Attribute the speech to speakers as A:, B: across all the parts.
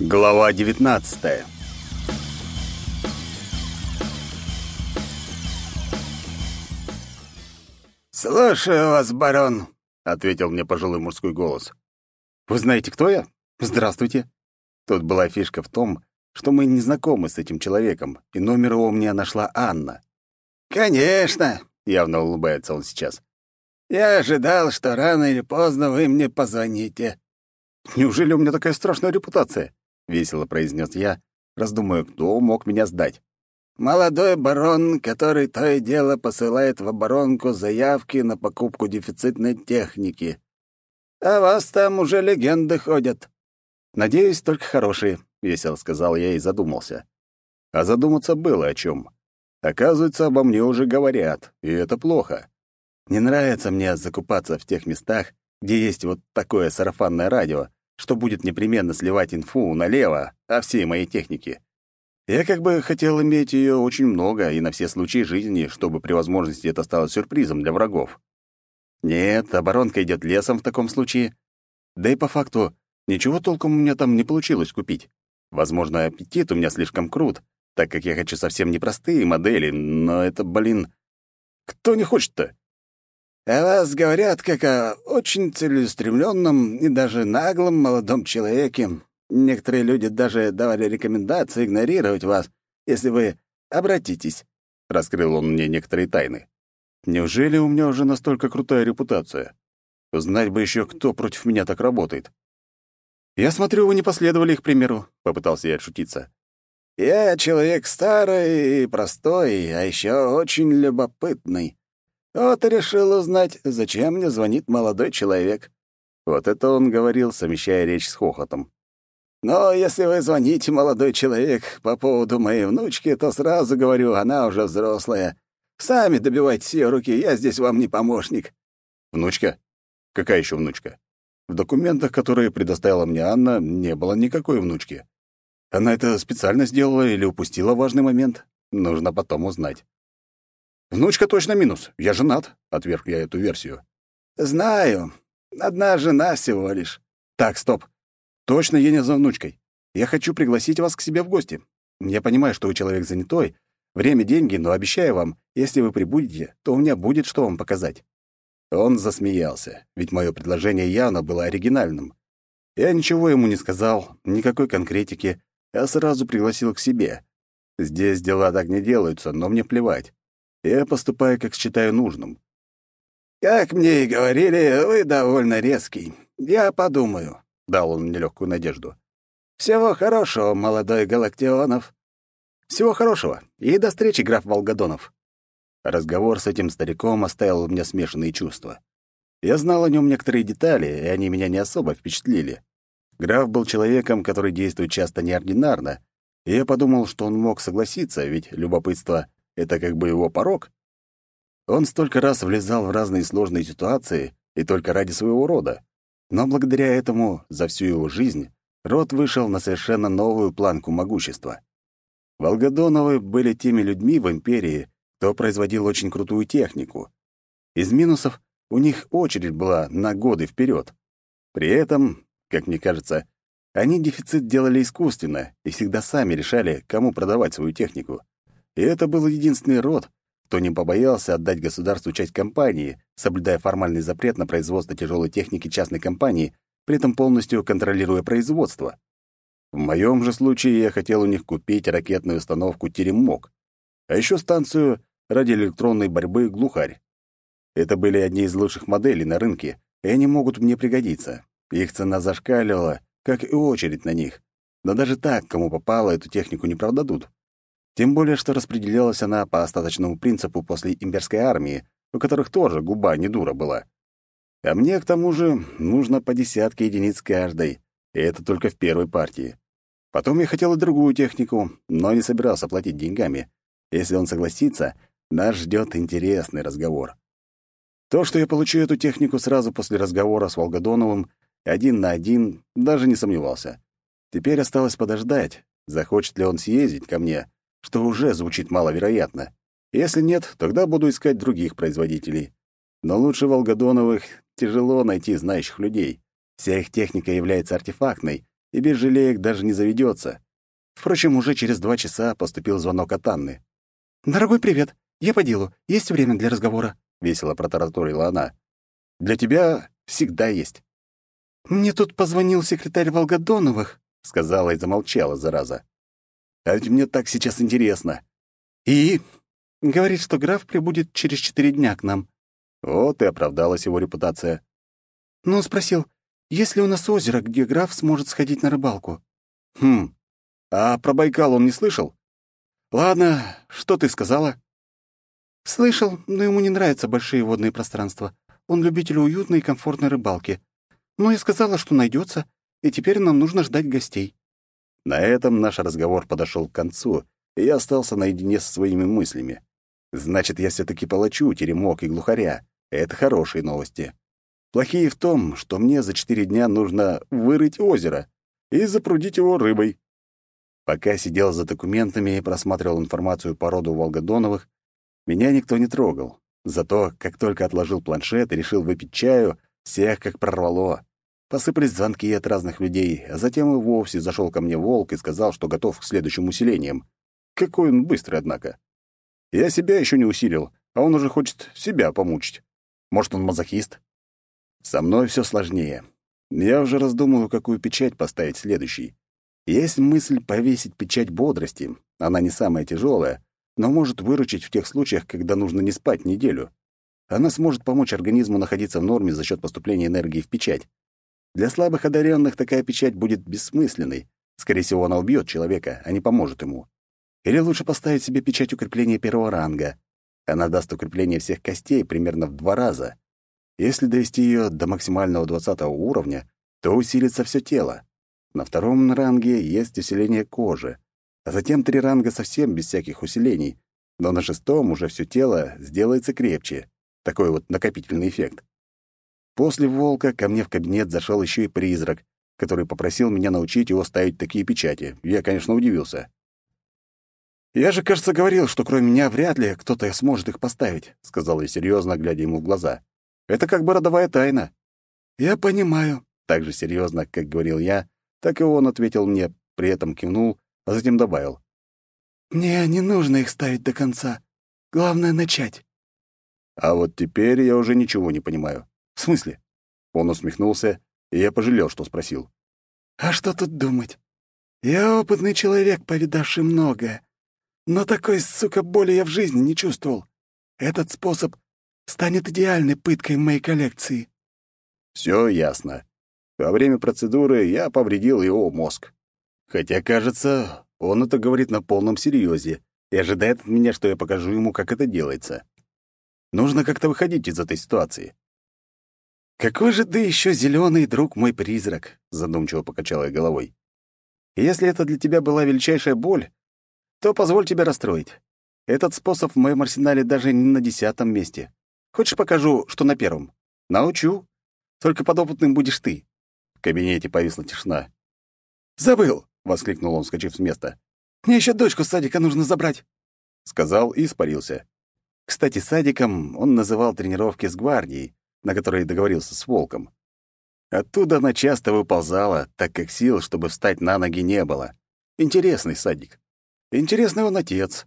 A: Глава 19
B: «Слушаю вас, барон», —
A: ответил мне пожилой мужской голос. «Вы знаете, кто я? Здравствуйте». Тут была фишка в том, что мы не знакомы с этим человеком, и номер его мне нашла Анна.
B: «Конечно», —
A: явно улыбается он сейчас.
B: «Я ожидал, что рано или поздно вы мне позвоните».
A: «Неужели у меня такая страшная репутация?» — весело произнес я, раздумывая, кто мог меня сдать.
B: «Молодой барон, который то и дело посылает в оборонку заявки на покупку дефицитной техники. А вас там уже легенды ходят».
A: «Надеюсь, только хорошие», — весело сказал я и задумался. А задуматься было о чем. Оказывается, обо мне уже говорят, и это плохо. Не нравится мне закупаться в тех местах, где есть вот такое сарафанное радио, что будет непременно сливать инфу налево о всей моей технике. Я как бы хотел иметь ее очень много и на все случаи жизни, чтобы при возможности это стало сюрпризом для врагов. Нет, оборонка идет лесом в таком случае. Да и по факту, ничего толком у меня там не получилось купить. Возможно, аппетит у меня слишком крут, так как я хочу совсем непростые модели, но это, блин... Кто не хочет-то?
B: О вас говорят как о очень целеустремленном и даже наглом молодом человеке. Некоторые люди даже давали рекомендации игнорировать вас, если вы обратитесь.
A: Раскрыл он мне некоторые тайны. Неужели у меня уже настолько крутая репутация? Знать бы еще, кто против меня так работает. «Я смотрю, вы не последовали их примеру», — попытался я отшутиться.
B: Я человек старый и простой, а еще очень любопытный. Вот и решил узнать, зачем мне звонит молодой человек.
A: Вот это он говорил, совмещая речь с хохотом.
B: Но если вы звоните, молодой человек, по поводу моей внучки, то сразу говорю, она уже взрослая. Сами добивайтесь ее руки, я здесь вам не помощник.
A: Внучка? Какая еще внучка? В документах, которые предоставила мне Анна, не было никакой внучки. Она это специально сделала или упустила важный момент? Нужно потом узнать. «Внучка точно минус. Я женат», — отверг я эту версию.
B: «Знаю. Одна жена всего лишь».
A: «Так, стоп. Точно я не за внучкой. Я хочу пригласить вас к себе в гости. Я понимаю, что вы человек занятой. Время — деньги, но обещаю вам, если вы прибудете, то у меня будет что вам показать». Он засмеялся, ведь мое предложение явно было оригинальным. Я ничего ему не сказал, никакой конкретики, я сразу пригласил к себе. Здесь дела так не делаются, но мне плевать. Я поступаю, как считаю нужным.
B: «Как мне и говорили, вы довольно резкий. Я подумаю», — дал он мне легкую надежду. «Всего хорошего, молодой Галактионов».
A: «Всего хорошего. И до встречи, граф Волгодонов». Разговор с этим стариком оставил у меня смешанные чувства. Я знал о нем некоторые детали, и они меня не особо впечатлили. Граф был человеком, который действует часто неординарно, и я подумал, что он мог согласиться, ведь любопытство — это как бы его порог. Он столько раз влезал в разные сложные ситуации, и только ради своего рода. Но благодаря этому за всю его жизнь род вышел на совершенно новую планку могущества. Волгодоновы были теми людьми в империи, кто производил очень крутую технику. Из минусов у них очередь была на годы вперед. При этом как мне кажется, они дефицит делали искусственно и всегда сами решали, кому продавать свою технику. И это был единственный род, кто не побоялся отдать государству часть компании, соблюдая формальный запрет на производство тяжелой техники частной компании, при этом полностью контролируя производство. В моем же случае я хотел у них купить ракетную установку «Теремок», а еще станцию радиоэлектронной борьбы «Глухарь». Это были одни из лучших моделей на рынке, и они могут мне пригодиться. Их цена зашкаливала, как и очередь на них. Но даже так, кому попало, эту технику не продадут. Тем более, что распределялась она по остаточному принципу после имперской армии, у которых тоже губа не дура была. А мне, к тому же, нужно по десятке единиц каждой, и это только в первой партии. Потом я хотел и другую технику, но не собирался платить деньгами. Если он согласится, нас ждет интересный разговор. То, что я получу эту технику сразу после разговора с Волгодоновым, один на один, даже не сомневался. Теперь осталось подождать, захочет ли он съездить ко мне, что уже звучит маловероятно. Если нет, тогда буду искать других производителей. Но лучше Волгодоновых тяжело найти знающих людей. Вся их техника является артефактной, и без жалеек даже не заведется. Впрочем, уже через два часа поступил звонок от Анны.
C: «Дорогой привет, я по делу. Есть время для разговора?»
A: — весело протараторила она. «Для тебя всегда есть».
C: «Мне тут позвонил секретарь Волгодоновых», — сказала и замолчала, зараза.
A: «А ведь мне так сейчас интересно».
C: «И?» «Говорит, что граф прибудет через четыре дня к нам».
A: Вот и оправдалась его репутация.
C: «Ну, спросил, есть ли у нас озеро, где граф сможет сходить на рыбалку?»
A: «Хм, а про Байкал он не слышал? Ладно, что ты сказала?
C: Слышал, но ему не нравятся большие водные пространства. Он любитель уютной и комфортной рыбалки. Ну и сказала, что найдется, и теперь нам нужно ждать гостей.
A: На этом наш разговор подошел к концу, и я остался наедине со своими мыслями. Значит, я все таки полочу теремок и глухаря. Это хорошие новости. Плохие в том, что мне за четыре дня нужно вырыть озеро и запрудить его рыбой. Пока сидел за документами и просматривал информацию по роду Волгодоновых, меня никто не трогал. Зато, как только отложил планшет и решил выпить чаю, всех как прорвало. Посыпались звонки от разных людей, а затем и вовсе зашел ко мне волк и сказал, что готов к следующим усилениям. Какой он быстрый, однако. Я себя еще не усилил, а он уже хочет себя помучить. Может, он мазохист? Со мной все сложнее. Я уже раздумываю, какую печать поставить следующий. Есть мысль повесить печать бодрости. Она не самая тяжелая, но может выручить в тех случаях, когда нужно не спать неделю. Она сможет помочь организму находиться в норме за счет поступления энергии в печать. Для слабых одаренных такая печать будет бессмысленной. Скорее всего, она убьет человека, а не поможет ему. Или лучше поставить себе печать укрепления первого ранга. Она даст укрепление всех костей примерно в два раза. Если довести ее до максимального 20 уровня, то усилится все тело. На втором ранге есть усиление кожи, а затем три ранга совсем без всяких усилений, но на шестом уже все тело сделается крепче. Такой вот накопительный эффект. После волка ко мне в кабинет зашел еще и призрак, который попросил меня научить его ставить такие печати. Я, конечно, удивился. «Я же, кажется, говорил, что кроме меня вряд ли кто-то сможет их поставить», — сказал я серьезно, глядя ему в глаза. «Это как бы родовая тайна».
C: «Я понимаю», —
A: так же серьезно, как говорил я, так и он ответил мне, при этом кивнул, а затем добавил.
C: «Мне не нужно их ставить до конца. Главное — начать».
A: А вот теперь я уже ничего не понимаю. В смысле? Он усмехнулся, и я пожалел, что спросил.
C: «А что тут думать? Я опытный человек, повидавший многое. Но такой, сука, боли я в жизни не чувствовал. Этот способ станет идеальной пыткой моей коллекции».
A: Все ясно. Во время процедуры я повредил его мозг. Хотя, кажется, он это говорит на полном серьезе и ожидает от меня, что я покажу ему, как это делается. Нужно как-то выходить из этой ситуации.
C: «Какой же ты еще зеленый друг мой призрак?» — задумчиво покачала я головой. «Если это для тебя была величайшая боль, то позволь тебе расстроить. Этот способ в моем арсенале даже не на десятом месте. Хочешь, покажу, что на первом? Научу. Только подопытным будешь ты
A: кабинете повисла тишина.
C: «Забыл!» — воскликнул он, вскочив с места. «Мне еще дочку с садика нужно забрать!»
A: Сказал и испарился. Кстати, садиком он называл тренировки с гвардией, на которые договорился с Волком. Оттуда она часто выползала, так как сил, чтобы встать на ноги, не было. Интересный садик. Интересный он отец.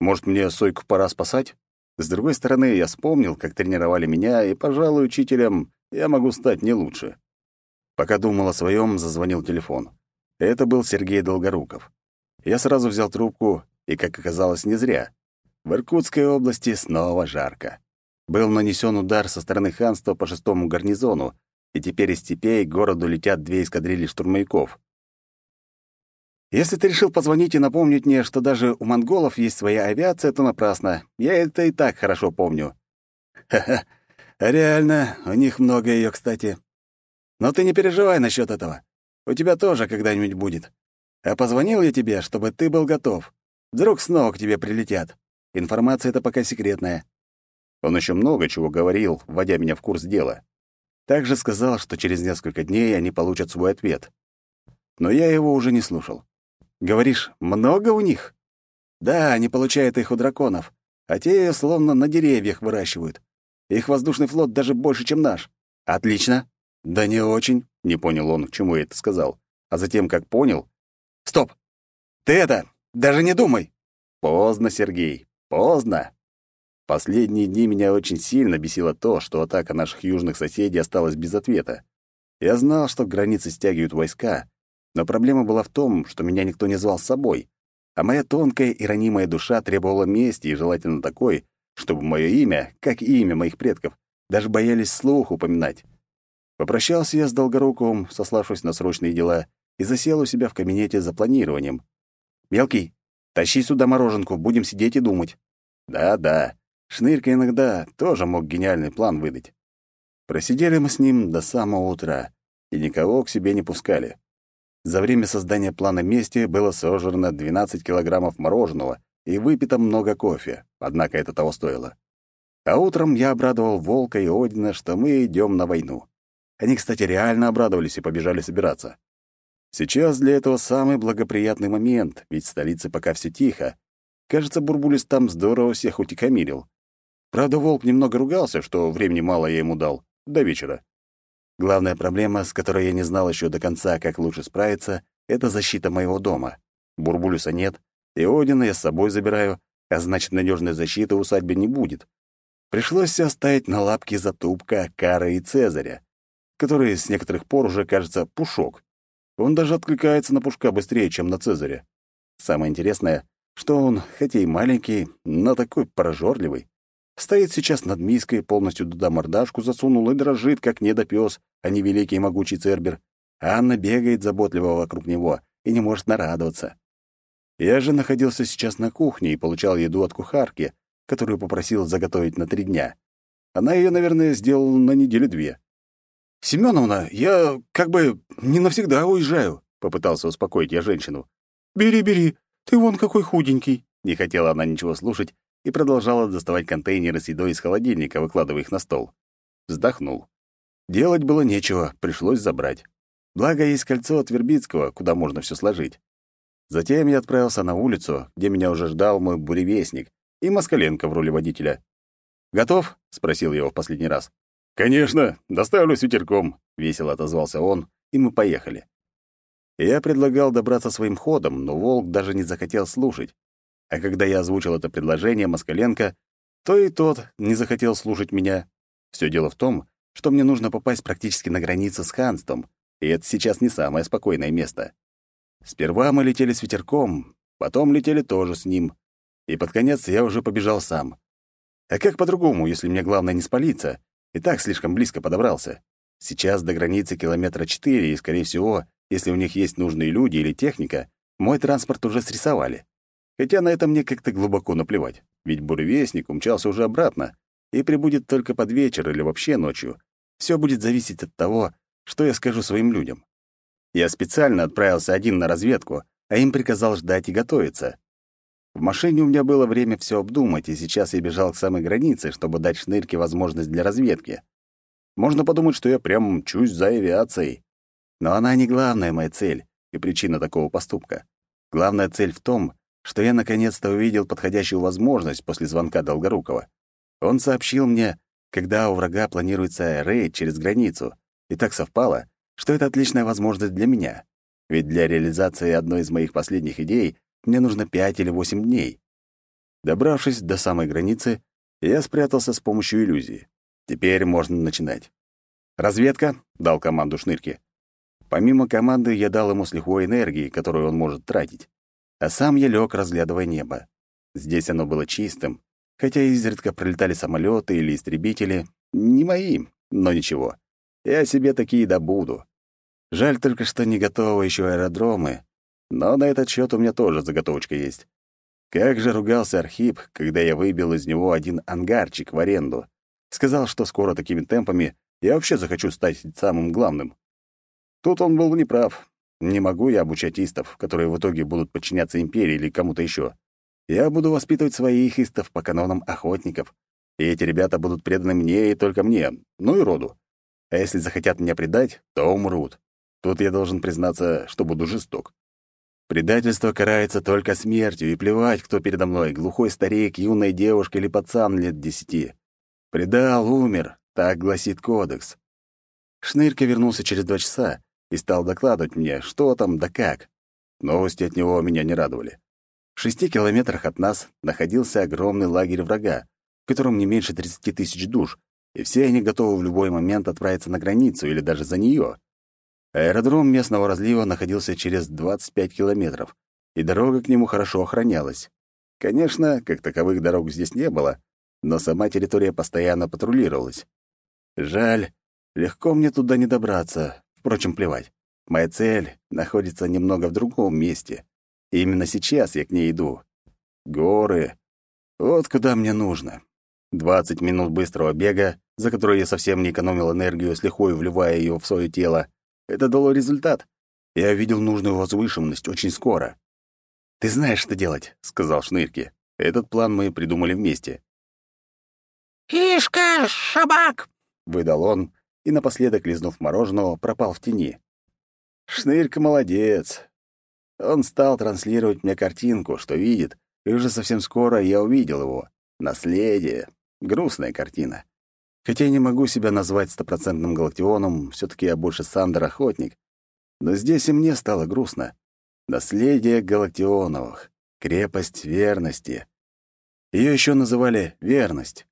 A: Может, мне Сойку пора спасать? С другой стороны, я вспомнил, как тренировали меня, и, пожалуй, учителем я могу стать не лучше. Пока думал о своем, зазвонил телефон. Это был Сергей Долгоруков. Я сразу взял трубку, и, как оказалось, не зря. В Иркутской области снова жарко. Был нанесен удар со стороны ханства по шестому гарнизону, и теперь из степей к городу летят две эскадрильи штурмовиков. Если ты решил позвонить и напомнить мне, что даже у монголов есть своя авиация, то напрасно. Я это и так хорошо помню. Ха-ха. Реально, у них много ее, кстати. Но ты не переживай насчет этого. У тебя тоже когда-нибудь будет. А позвонил я тебе, чтобы ты был готов. Вдруг снова к тебе прилетят. Информация эта пока секретная». Он еще много чего говорил, вводя меня в курс дела. Также сказал, что через несколько дней они получат свой ответ. Но я его уже не слушал. «Говоришь, много у них?» «Да, они получают их у драконов, а те словно на деревьях выращивают. Их воздушный флот даже больше, чем наш. Отлично. «Да не очень», — не понял он, к чему я это сказал. а затем, как понял...
B: «Стоп! Ты это, даже не думай!»
A: Поздно, Сергей, поздно. Последние дни меня очень сильно бесило то, что атака наших южных соседей осталась без ответа. Я знал, что к границе стягивают войска, но проблема была в том, что меня никто не звал с собой, а моя тонкая и ранимая душа требовала мести и желательно такой, чтобы мое имя, как и имя моих предков, даже боялись слух упоминать. Попрощался я с Долгоруковым, сославшись на срочные дела, и засел у себя в кабинете за планированием. «Мелкий, тащи сюда мороженку, будем сидеть и думать». «Да-да, Шнырька иногда тоже мог гениальный план выдать. Просидели мы с ним до самого утра и никого к себе не пускали. За время создания плана мести было сожрано 12 килограммов мороженого и выпито много кофе, однако это того стоило. А утром я обрадовал Волка и Одина, что мы идем на войну. Они, кстати, реально обрадовались и побежали собираться. Сейчас для этого самый благоприятный момент, ведь в столице пока все тихо. Кажется, Бурбулис там здорово всех утихомирил. Правда, волк немного ругался, что времени мало я ему дал, до вечера. Главная проблема, с которой я не знал еще до конца, как лучше справиться, это защита моего дома. Бурбулюса нет, и Одина я с собой забираю, а значит, надежной защиты в усадьбе не будет. Пришлось все оставить на лапки Затупка, Кара и Цезаря, который с некоторых пор уже кажется пушок. Он даже откликается на пушка быстрее, чем на Цезаря. Самое интересное, что он, хотя и маленький, но такой прожорливый. Стоит сейчас над миской, полностью туда мордашку засунул и дрожит, как недопёс, а не великий и могучий Цербер. Анна бегает заботливо вокруг него и не может нарадоваться. Я же находился сейчас на кухне и получал еду от кухарки, которую попросил заготовить на три дня. Она ее, наверное, сделала на недели две. «Семеновна, я как бы не навсегда уезжаю», — попытался успокоить я женщину. «Бери, бери, ты вон какой худенький». Не хотела она ничего слушать и продолжала доставать контейнеры с едой из холодильника, выкладывая их на стол. Вздохнул. Делать было нечего, пришлось забрать. Благо, есть кольцо от Вербицкого, куда можно все сложить. Затем я отправился на улицу, где меня уже ждал мой буревестник и Москаленко в роли водителя. «Готов?» — спросил его в последний раз. «Конечно, доставлю с ветерком», — весело отозвался он, и мы поехали. Я предлагал добраться своим ходом, но волк даже не захотел слушать. А когда я озвучил это предложение Москаленко, то и тот не захотел слушать меня. Все дело в том, что мне нужно попасть практически на границу с ханством, и это сейчас не самое спокойное место. Сперва мы летели с ветерком, потом летели тоже с ним, и под конец я уже побежал сам. А как по-другому, если мне главное не спалиться? И так слишком близко подобрался. Сейчас до границы километра четыре, и, скорее всего, если у них есть нужные люди или техника, мой транспорт уже срисовали. Хотя на это мне как-то глубоко наплевать, ведь буревестник умчался уже обратно и прибудет только под вечер или вообще ночью. Все будет зависеть от того, что я скажу своим людям. Я специально отправился один на разведку, а им приказал ждать и готовиться. В машине у меня было время все обдумать, и сейчас я бежал к самой границе, чтобы дать шнырке возможность для разведки. Можно подумать, что я прям мчусь за авиацией. Но она не главная моя цель и причина такого поступка. Главная цель в том, что я наконец-то увидел подходящую возможность после звонка Долгорукова. Он сообщил мне, когда у врага планируется рейд через границу, и так совпало, что это отличная возможность для меня. Ведь для реализации одной из моих последних идей мне нужно пять или восемь дней. Добравшись до самой границы, я спрятался с помощью иллюзии. Теперь можно начинать. «Разведка», — дал команду Шнырке. Помимо команды, я дал ему с лихвой энергии, которую он может тратить. А сам я лег, разглядывая небо. Здесь оно было чистым, хотя изредка пролетали самолеты или истребители. Не мои, но ничего. Я себе такие добуду. Жаль только, что не готовы еще аэродромы, но на этот счет у меня тоже заготовочка есть. Как же ругался Архип, когда я выбил из него один ангарчик в аренду. Сказал, что скоро такими темпами я вообще захочу стать самым главным. Тут он был неправ. Не могу я обучать истов, которые в итоге будут подчиняться империи или кому-то еще. Я буду воспитывать своих истов по канонам охотников. И эти ребята будут преданы мне и только мне, ну и роду. А если захотят меня предать, то умрут. Тут я должен признаться, что буду жесток. Предательство карается только смертью, и плевать, кто передо мной, глухой старик, юная девушка или пацан лет десяти. Предал, умер, так гласит кодекс. Шнырька вернулся через два часа, и стал докладывать мне, что там да как. Новости от него меня не радовали. В шести километрах от нас находился огромный лагерь врага, в котором не меньше 30 тысяч душ, и все они готовы в любой момент отправиться на границу или даже за нее. Аэродром местного разлива находился через 25 километров, и дорога к нему хорошо охранялась. Конечно, как таковых дорог здесь не было, но сама территория постоянно патрулировалась. Жаль, легко мне туда не добраться. Впрочем, плевать. Моя цель находится немного в другом месте. И именно сейчас я к ней иду. Горы. Вот куда мне нужно. 20 минут быстрого бега, за которые я совсем не экономил энергию, с лихвой вливая ее в свое тело. Это дало результат. Я видел нужную возвышенность очень скоро. «Ты знаешь, что делать», — сказал Шнырки. Этот план мы придумали вместе.
D: «Ишка, шабак!»
A: — выдал он, и напоследок, лизнув мороженого, пропал в тени. Шнырька молодец. Он стал транслировать мне картинку, что видит, и уже совсем скоро я увидел его. Наследие. Грустная картина. Хотя я не могу себя назвать стопроцентным галактионом, все таки я больше Сандер-охотник. Но здесь и мне стало грустно. Наследие галактионовых. Крепость верности. Ее еще называли «верность».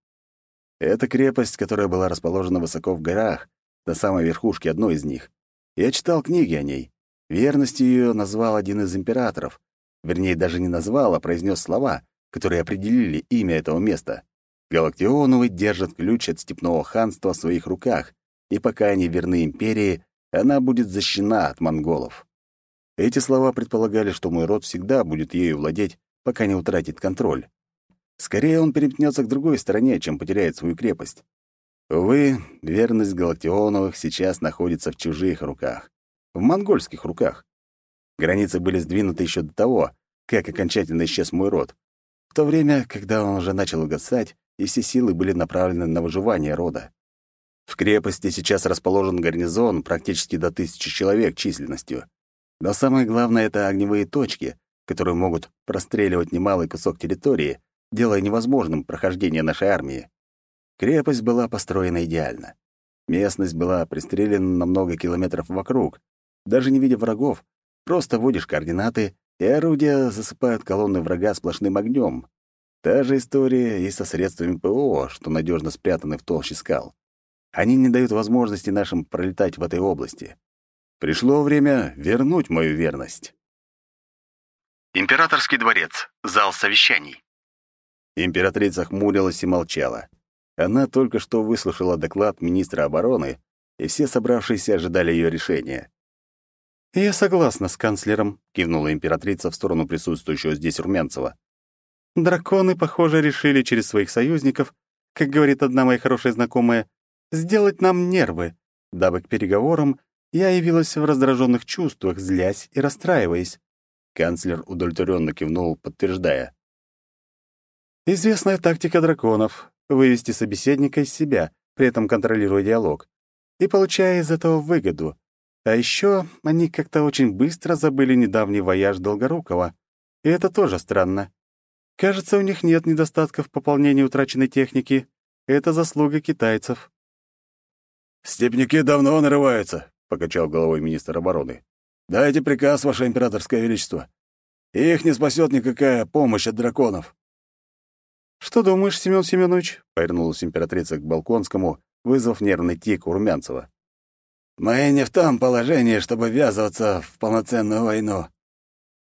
A: Это крепость, которая была расположена высоко в горах, на самой верхушке одной из них. Я читал книги о ней. Верностью ее назвал один из императоров. Вернее, даже не назвал, а произнес слова, которые определили имя этого места. Галактионовы держат ключ от степного ханства в своих руках, и пока они верны империи, она будет защищена от монголов. Эти слова предполагали, что мой род всегда будет ею владеть, пока не утратит контроль. Скорее он переметнется к другой стороне, чем потеряет свою крепость. Увы, верность Галактионовых сейчас находится в чужих руках, в монгольских руках. Границы были сдвинуты еще до того, как окончательно исчез мой род. В то время, когда он уже начал угасать, и все силы были направлены на выживание рода. В крепости сейчас расположен гарнизон практически до тысячи человек численностью. Но самое главное — это огневые точки, которые могут простреливать немалый кусок территории, делая невозможным прохождение нашей армии. Крепость была построена идеально. Местность была пристрелена на много километров вокруг. Даже не видя врагов, просто вводишь координаты, и орудия засыпают колонны врага сплошным огнем. Та же история и со средствами ПО, что надежно спрятаны в толще скал. Они не дают возможности нашим пролетать в этой области. Пришло время вернуть мою верность.
C: Императорский дворец. Зал совещаний.
A: Императрица хмурилась и молчала. Она только что выслушала доклад министра обороны, и все собравшиеся ожидали ее решения.
C: «Я согласна с канцлером», — кивнула императрица в сторону присутствующего здесь Румянцева. «Драконы, похоже, решили через своих союзников, как говорит одна моя хорошая знакомая, сделать нам нервы, дабы к переговорам я явилась в раздраженных чувствах, злясь и расстраиваясь».
A: Канцлер удовлетворенно кивнул, подтверждая.
C: Известная тактика драконов — вывести собеседника из себя, при этом контролируя диалог, и получая из этого выгоду. А еще они как-то очень быстро забыли недавний вояж Долгорукова, и это тоже странно. Кажется, у них нет недостатков в пополнении утраченной техники. Это заслуга китайцев.
B: «Степники давно нарываются», — покачал головой министр обороны. «Дайте приказ, Ваше Императорское Величество. Их не спасет никакая помощь от драконов».
C: «Что думаешь, Семён Семёнович?» — повернулась императрица к Балконскому, вызвав нервный тик у Румянцева.
B: «Мы не в том положении, чтобы ввязываться в полноценную войну.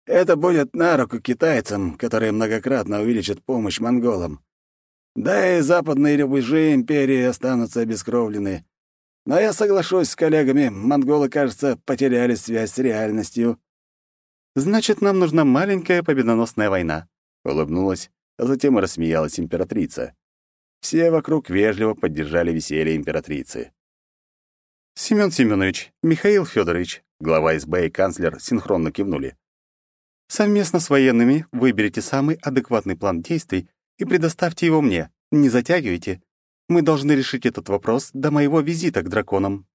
B: Это будет на руку китайцам, которые многократно увеличат помощь монголам. Да и западные рубежи империи останутся обескровлены. Но я соглашусь с коллегами, монголы, кажется, потеряли связь с реальностью».
C: «Значит, нам нужна маленькая победоносная война», — улыбнулась а затем рассмеялась императрица. Все вокруг вежливо поддержали веселье императрицы.
A: «Семён Семёнович, Михаил Федорович, глава СБ и канцлер синхронно кивнули.
C: «Совместно с военными выберите самый адекватный план действий и предоставьте его мне. Не затягивайте. Мы должны решить этот вопрос до моего визита к драконам».